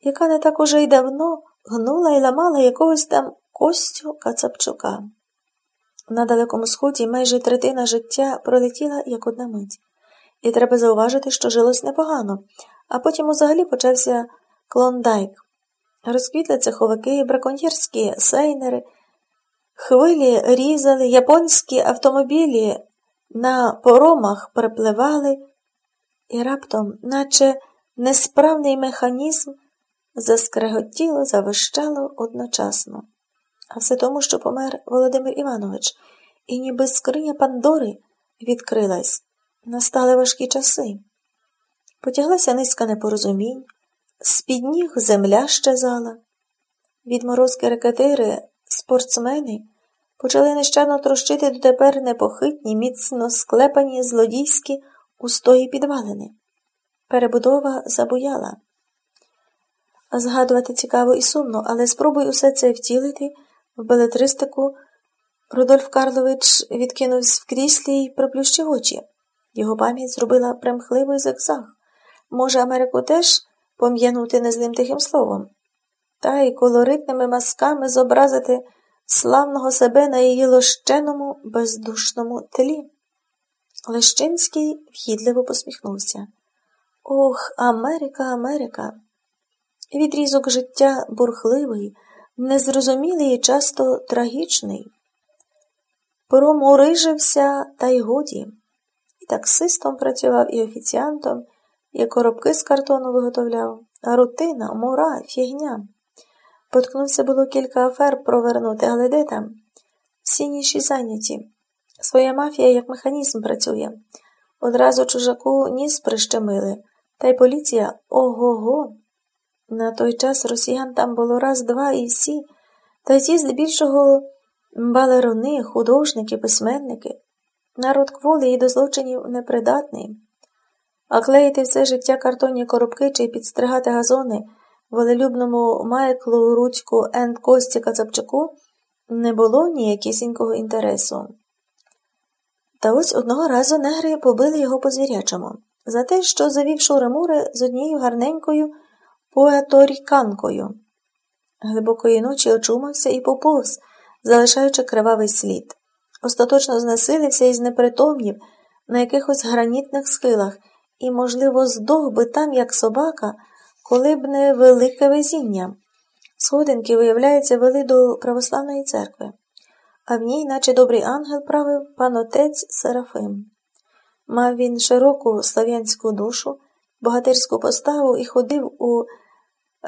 яка не так уже й давно гнула і ламала якогось там Костю Кацапчука. На Далекому Сході майже третина життя пролетіла як одна мить. І треба зауважити, що жилось непогано, а потім взагалі почався клондайк. Розквітли цеховики, браконьєрські сейнери, хвилі різали, японські автомобілі на поромах припливали, і раптом, наче несправний механізм, заскреготіло, завищало одночасно. А все тому, що помер Володимир Іванович, і ніби скриня Пандори відкрилась. Настали важкі часи. Потяглася низка непорозумінь, з-під ніг земля щезала. Відморозки рекетири, спортсмени почали нещадно трощити дотепер непохитні, міцно склепані злодійські устої підвалини. Перебудова забуяла. Згадувати цікаво і сумно, але спробуй усе це втілити в белетристику. Рудольф Карлович відкинувся в кріслі й проплющив очі. Його пам'ять зробила примхливий зигзаг. Може, Америку теж пом'янути незлим тихим словом, та й колоритними масками зобразити славного себе на її лощеному, бездушному тлі. Лещинський вхідливо посміхнувся. Ох, Америка, Америка! Відрізок життя бурхливий, незрозумілий і часто трагічний. Промурижився, та й годі. І таксистом працював, і офіціантом, і коробки з картону виготовляв. А рутина, мура, фігня. Поткнувся було кілька афер провернути, але де там? Всі ніші зайняті. Своя мафія, як механізм, працює. Одразу чужаку ніс прищемили, та й поліція ого го. На той час росіян там було раз, два і всі, та й ті здебільшого балерони, художники, письменники. Народ кволий і до злочинів непридатний. А клеїти все життя картонні коробки чи підстригати газони волелюбному Майклу Рудьку енд Кості Кацапчуку не було ніякісінького інтересу. Та ось одного разу негри побили його по звірячому за те, що завів шури-мури з однією гарненькою поеторіканкою. Глибокої ночі очумався і поповз, залишаючи кривавий слід. Остаточно знесилився і знепритомнів на якихось гранітних схилах і, можливо, здох би там, як собака, коли б не велике везіння. Сходинки, виявляється, вели до православної церкви, а в ній, наче добрий ангел, правив панотець Серафим. Мав він широку слав'янську душу, богатирську поставу і ходив у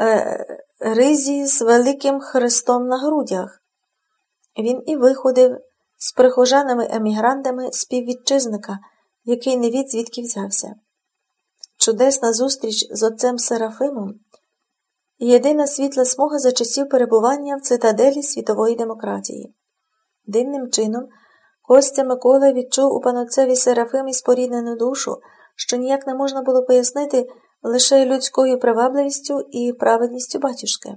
е, ризі з великим хрестом на грудях. Він і виходив з прихожанами-емігрантами співвітчизника, який не від звідки взявся. Чудесна зустріч з отцем Серафимом єдина світла смуга за часів перебування в цитаделі світової демократії. Дивним чином, Костя Микола відчув у паноцеві Серафимі споріднену душу, що ніяк не можна було пояснити лише людською привабливістю і праведністю батюшки.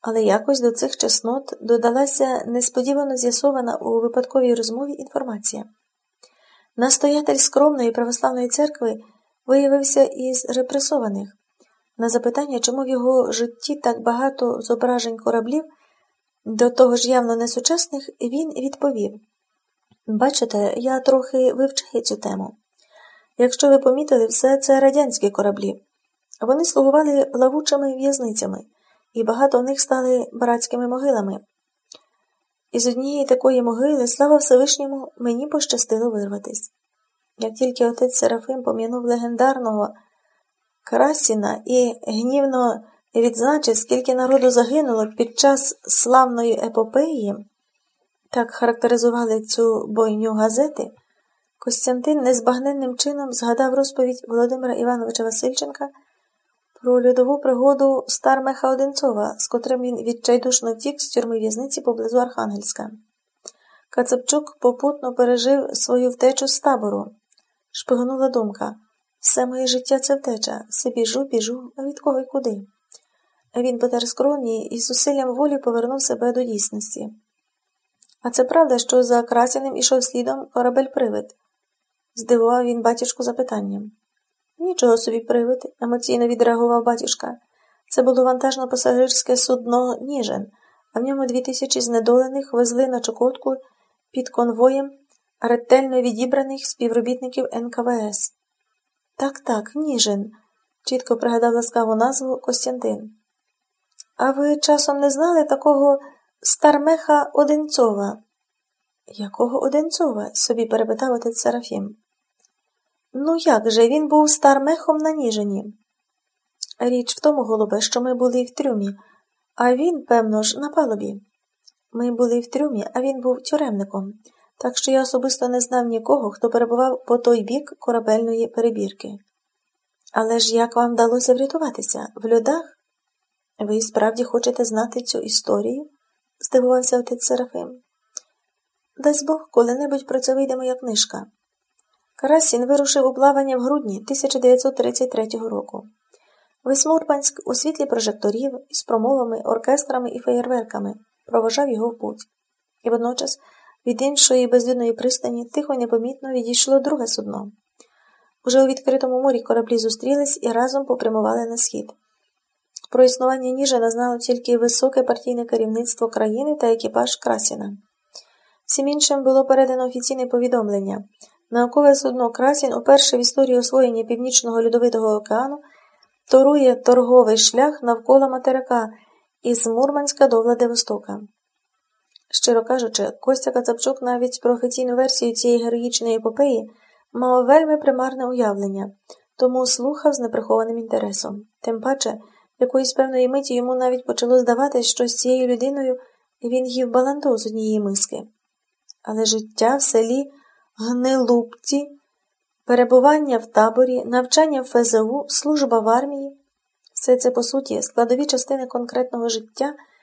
Але якось до цих чеснот додалася несподівано з'ясована у випадковій розмові інформація. Настоятель скромної православної церкви виявився із репресованих. На запитання, чому в його житті так багато зображень кораблів, до того ж явно несучасних, він відповів Бачите, я трохи вивчаю цю тему. Якщо ви помітили, все це радянські кораблі. Вони слугували лавучими в'язницями, і багато в них стали братськими могилами. Із однієї такої могили, слава Всевишньому, мені пощастило вирватись. Як тільки отець Серафим пом'янув легендарного Красіна і гнівно відзначив, скільки народу загинуло під час славної епопеї, так характеризували цю бойню газети, Костянтин незбагненним чином згадав розповідь Володимира Івановича Васильченка про льодову пригоду Стармеха Одинцова, з котрим він відчайдушно втік з тюрми в'язниці поблизу Архангельська. Кацапчук попутно пережив свою втечу з табору. Шпигнула думка все моє життя це втеча, все біжу, біжу, а від кого й куди. Він потер скроні і зусиллям волі повернув себе до дійсності. А це правда, що за Красяним ішов слідом корабель привид? Здивував він батюшку запитанням. Нічого собі привид, емоційно відреагував батюшка. Це було вантажно-пасажирське судно Ніжин, а в ньому дві тисячі знедолених везли на Чукотку під конвоєм ретельно відібраних співробітників НКВС. Так, так, Ніжин, чітко пригадав ласкаву назву Костянтин. А ви часом не знали такого Стармеха Одинцова? Якого Одинцова? собі перепитав отець Серафім. Ну як же, він був стармехом на Ніжині. Річ в тому, голубе, що ми були в трюмі, а він, певно ж, на палубі. Ми були в трюмі, а він був тюремником, так що я особисто не знав нікого, хто перебував по той бік корабельної перебірки. Але ж як вам вдалося врятуватися? В льодах? Ви справді хочете знати цю історію? здивувався отець Серафим. Дасть Бог, коли-небудь про це вийде моя книжка. Карасін вирушив у плавання в грудні 1933 року. Весь Мурманськ у світлі прожекторів із промовами, оркестрами і феєрверками проважав його в путь. І водночас від іншої безлюдної пристані тихо й непомітно відійшло друге судно. Уже у відкритому морі кораблі зустрілись і разом попрямували на схід. Про існування Ніжина знало тільки високе партійне керівництво країни та екіпаж Красіна. Всім іншим було передано офіційне повідомлення. Наукове судно Красін уперше в історії освоєння Північного Льодовитого океану торує торговий шлях навколо материка із Мурманська до Владивостока. Щиро кажучи, Костя Кацапчук навіть про офіційну версію цієї героїчної епопеї мав вельми примарне уявлення, тому слухав з неприхованим інтересом. Тим паче, якоїсь певної миті йому навіть почало здаватись, що з цією людиною він їв баланду з однієї миски. Але життя в селі Гнилупці, перебування в таборі, навчання в ФЗУ, служба в армії. Все це, по суті, складові частини конкретного життя